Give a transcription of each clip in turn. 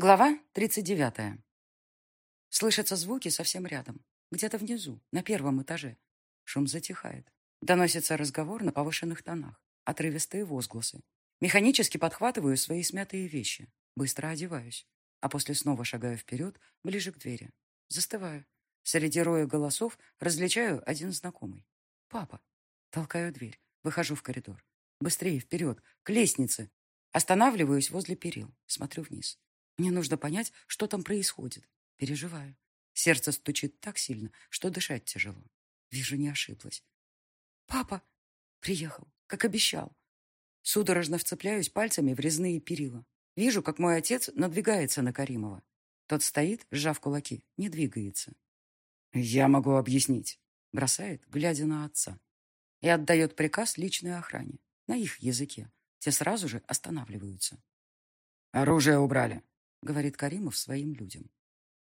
Глава 39. Слышатся звуки совсем рядом, где-то внизу, на первом этаже. Шум затихает. Доносится разговор на повышенных тонах, отрывистые возгласы. Механически подхватываю свои смятые вещи, быстро одеваюсь, а после снова шагаю вперед, ближе к двери. Застываю. Среди роя голосов различаю один знакомый. Папа. Толкаю дверь, выхожу в коридор. Быстрее, вперед, к лестнице. Останавливаюсь возле перил, смотрю вниз. Мне нужно понять, что там происходит. Переживаю. Сердце стучит так сильно, что дышать тяжело. Вижу, не ошиблась. «Папа!» Приехал, как обещал. Судорожно вцепляюсь пальцами в резные перила. Вижу, как мой отец надвигается на Каримова. Тот стоит, сжав кулаки, не двигается. «Я могу объяснить», — бросает, глядя на отца. И отдает приказ личной охране, на их языке. Те сразу же останавливаются. «Оружие убрали. — говорит Каримов своим людям.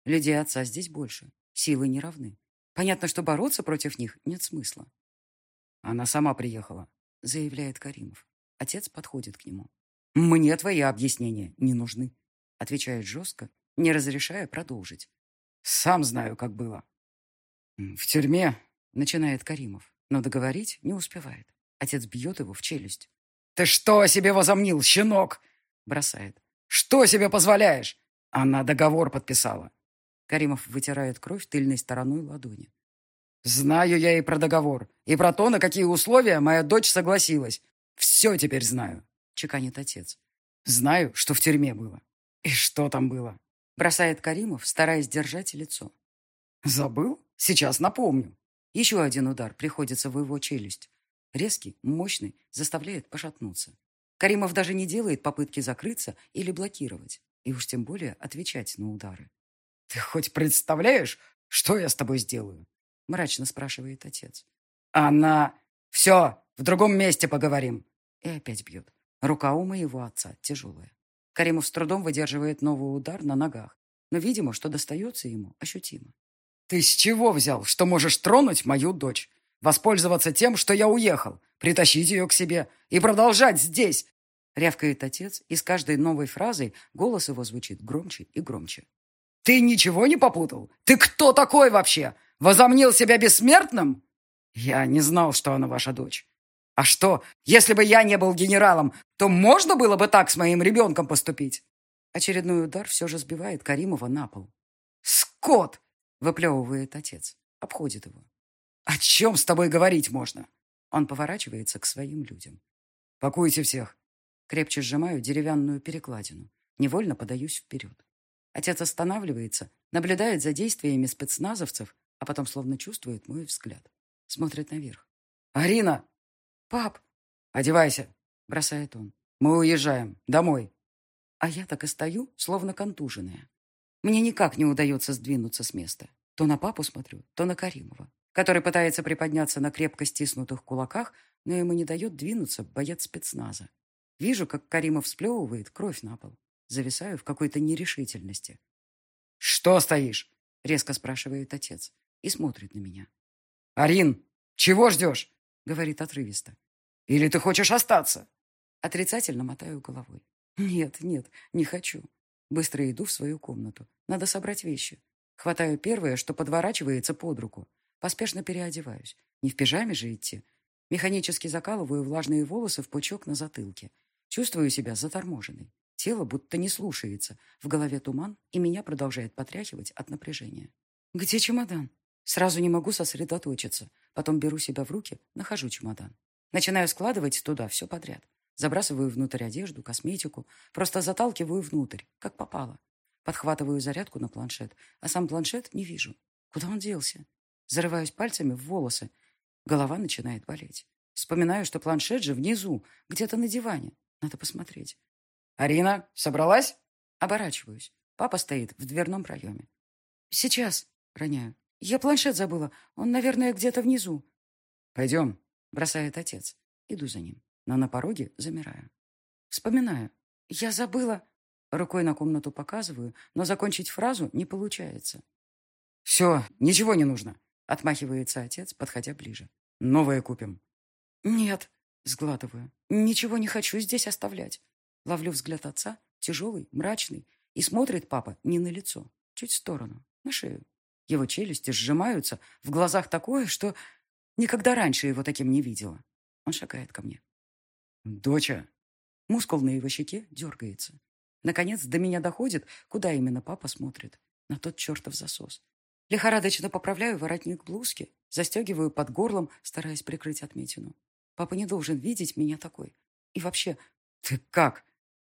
Людей отца здесь больше. Силы не равны. Понятно, что бороться против них нет смысла. Она сама приехала, заявляет Каримов. Отец подходит к нему. Мне твои объяснения не нужны, отвечает жестко, не разрешая продолжить. Сам знаю, как было. В тюрьме, начинает Каримов, но договорить не успевает. Отец бьет его в челюсть. «Ты что о себе возомнил, щенок?» бросает. Что себе позволяешь? Она договор подписала. Каримов вытирает кровь тыльной стороной ладони. Знаю я и про договор, и про то, на какие условия моя дочь согласилась. Все теперь знаю, чеканит отец. Знаю, что в тюрьме было. И что там было? Бросает Каримов, стараясь держать лицо. Забыл? Сейчас напомню. Еще один удар приходится в его челюсть. Резкий, мощный, заставляет пошатнуться. Каримов даже не делает попытки закрыться или блокировать, и уж тем более отвечать на удары. «Ты хоть представляешь, что я с тобой сделаю?» мрачно спрашивает отец. «Она... Все, в другом месте поговорим!» И опять бьет. Рука у моего отца тяжелая. Каримов с трудом выдерживает новый удар на ногах, но, видимо, что достается ему ощутимо. «Ты с чего взял, что можешь тронуть мою дочь? Воспользоваться тем, что я уехал, притащить ее к себе и продолжать здесь!» Рявкает отец, и с каждой новой фразой голос его звучит громче и громче. «Ты ничего не попутал? Ты кто такой вообще? Возомнил себя бессмертным?» «Я не знал, что она ваша дочь. А что, если бы я не был генералом, то можно было бы так с моим ребенком поступить?» Очередной удар все же сбивает Каримова на пол. «Скот!» — выплевывает отец. Обходит его. «О чем с тобой говорить можно?» Он поворачивается к своим людям. «Пакуйте всех». Крепче сжимаю деревянную перекладину. Невольно подаюсь вперед. Отец останавливается, наблюдает за действиями спецназовцев, а потом словно чувствует мой взгляд. Смотрит наверх. «Арина!» «Пап!» «Одевайся!» — бросает он. «Мы уезжаем. Домой!» А я так и стою, словно контуженная. Мне никак не удается сдвинуться с места. То на папу смотрю, то на Каримова который пытается приподняться на крепко стиснутых кулаках, но ему не дает двинуться боец спецназа. Вижу, как Каримов сплевывает кровь на пол. Зависаю в какой-то нерешительности. «Что стоишь?» — резко спрашивает отец и смотрит на меня. «Арин, чего ждешь?» — говорит отрывисто. «Или ты хочешь остаться?» Отрицательно мотаю головой. «Нет, нет, не хочу». Быстро иду в свою комнату. Надо собрать вещи. Хватаю первое, что подворачивается под руку. Поспешно переодеваюсь. Не в пижаме же идти. Механически закалываю влажные волосы в пучок на затылке. Чувствую себя заторможенной. Тело будто не слушается. В голове туман, и меня продолжает потряхивать от напряжения. Где чемодан? Сразу не могу сосредоточиться. Потом беру себя в руки, нахожу чемодан. Начинаю складывать туда все подряд. Забрасываю внутрь одежду, косметику. Просто заталкиваю внутрь, как попало. Подхватываю зарядку на планшет, а сам планшет не вижу. Куда он делся? Зарываюсь пальцами в волосы. Голова начинает болеть. Вспоминаю, что планшет же внизу, где-то на диване. Надо посмотреть. «Арина, собралась?» Оборачиваюсь. Папа стоит в дверном проеме. «Сейчас», — роняю. «Я планшет забыла. Он, наверное, где-то внизу». «Пойдем», — бросает отец. Иду за ним, но на пороге замираю. Вспоминаю. «Я забыла». Рукой на комнату показываю, но закончить фразу не получается. «Все, ничего не нужно. Отмахивается отец, подходя ближе. Новое купим. Нет, сглатываю. Ничего не хочу здесь оставлять. Ловлю взгляд отца, тяжелый, мрачный. И смотрит папа не на лицо, чуть в сторону, на шею. Его челюсти сжимаются, в глазах такое, что никогда раньше его таким не видела. Он шагает ко мне. «Доча!» Мускул на его щеке дергается. Наконец до меня доходит, куда именно папа смотрит. На тот чертов засос. Лихорадочно поправляю воротник блузки, застегиваю под горлом, стараясь прикрыть отметину. Папа не должен видеть меня такой. И вообще, ты как?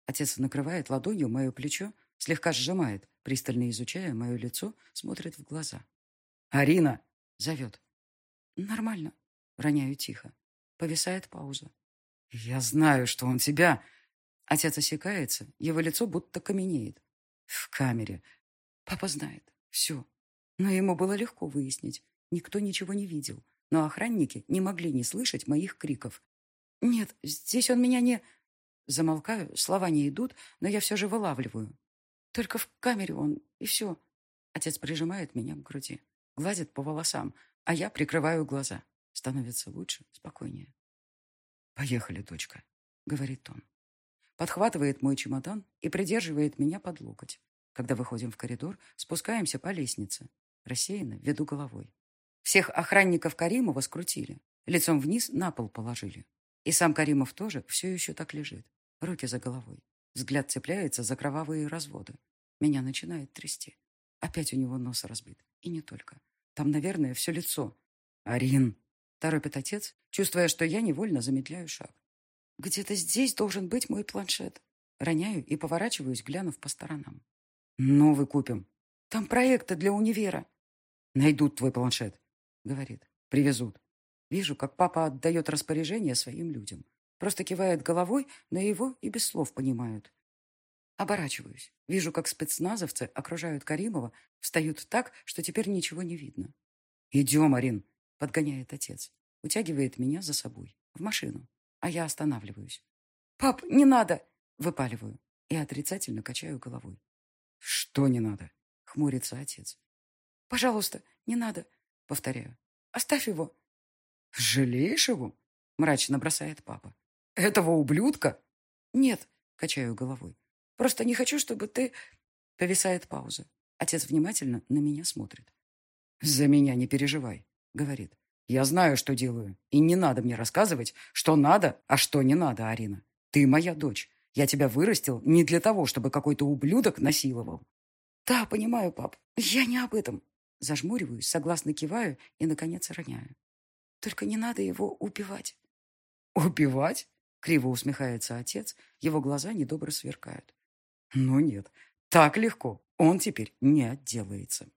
Отец накрывает ладонью мое плечо, слегка сжимает, пристально изучая мое лицо, смотрит в глаза. «Арина!» — зовет. «Нормально», — роняю тихо. Повисает пауза. «Я знаю, что он тебя...» Отец осекается, его лицо будто каменеет. В камере. Папа знает. Все. Но ему было легко выяснить. Никто ничего не видел. Но охранники не могли не слышать моих криков. «Нет, здесь он меня не...» Замолкаю, слова не идут, но я все же вылавливаю. Только в камере он, и все. Отец прижимает меня к груди, гладит по волосам, а я прикрываю глаза. Становится лучше, спокойнее. «Поехали, дочка», — говорит он. Подхватывает мой чемодан и придерживает меня под локоть. Когда выходим в коридор, спускаемся по лестнице. Рассеянно веду головой. Всех охранников Каримова скрутили. Лицом вниз на пол положили. И сам Каримов тоже все еще так лежит. Руки за головой. Взгляд цепляется за кровавые разводы. Меня начинает трясти. Опять у него нос разбит. И не только. Там, наверное, все лицо. «Арин!» — торопит отец, чувствуя, что я невольно замедляю шаг. «Где-то здесь должен быть мой планшет». Роняю и поворачиваюсь, глянув по сторонам. «Новый купим. Там проекты для универа». «Найдут твой планшет», — говорит. «Привезут». Вижу, как папа отдает распоряжение своим людям. Просто кивает головой, но его и без слов понимают. Оборачиваюсь. Вижу, как спецназовцы окружают Каримова, встают так, что теперь ничего не видно. «Идем, Арин», — подгоняет отец. Утягивает меня за собой. В машину. А я останавливаюсь. «Пап, не надо!» — выпаливаю. И отрицательно качаю головой. «Что не надо?» — хмурится отец. «Пожалуйста, не надо!» — повторяю. «Оставь его!» «Жалеешь его?» — мрачно бросает папа. «Этого ублюдка?» «Нет», — качаю головой. «Просто не хочу, чтобы ты...» Повисает пауза. Отец внимательно на меня смотрит. «За меня не переживай», — говорит. «Я знаю, что делаю, и не надо мне рассказывать, что надо, а что не надо, Арина. Ты моя дочь. Я тебя вырастил не для того, чтобы какой-то ублюдок насиловал». «Да, понимаю, пап. Я не об этом». Зажмуриваюсь, согласно киваю и, наконец, роняю. «Только не надо его убивать». «Убивать?» — криво усмехается отец. Его глаза недобро сверкают. «Ну нет, так легко он теперь не отделается».